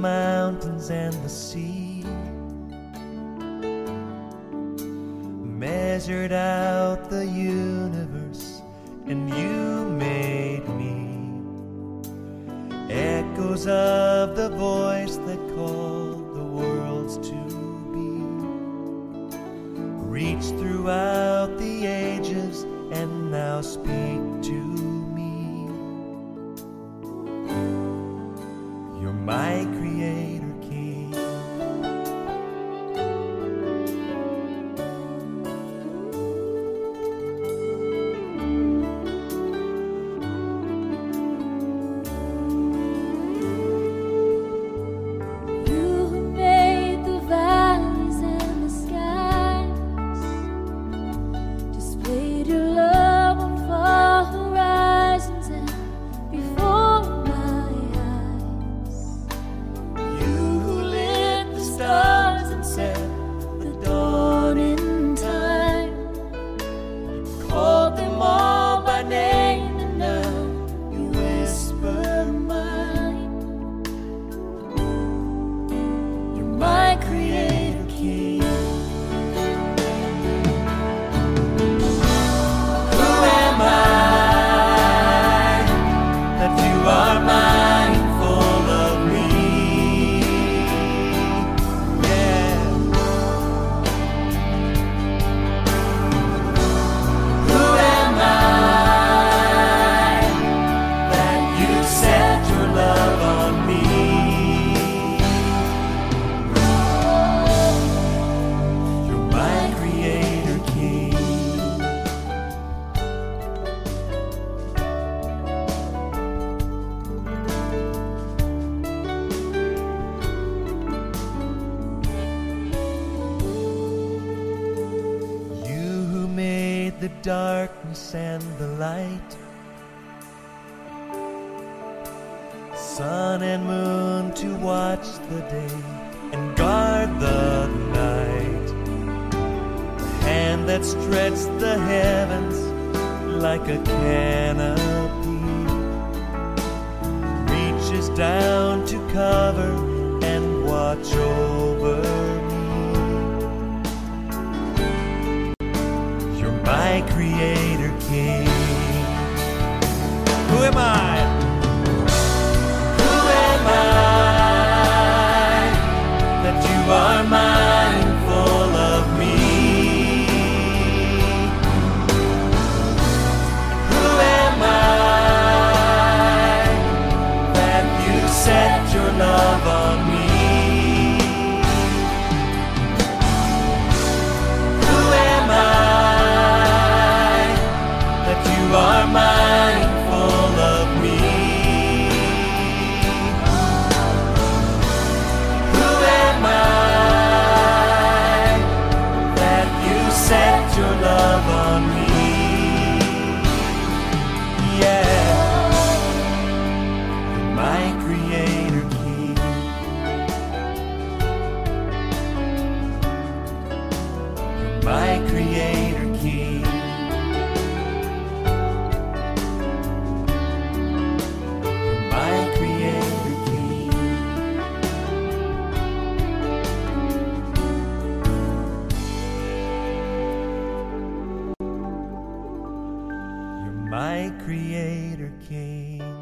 stars and the sea. Measured out the universe, and you made me. Echoes of the voice that called the worlds to be. Reach throughout the ages and now speak to me. You're my creator king. The darkness and the light, sun and moon to watch the day and guard the night, the hand that stretched the heavens like a canopy reaches down to cover and watch over are mindful of me? Who am I that you set your love on me? Yeah, my creator king. My creator my creator king.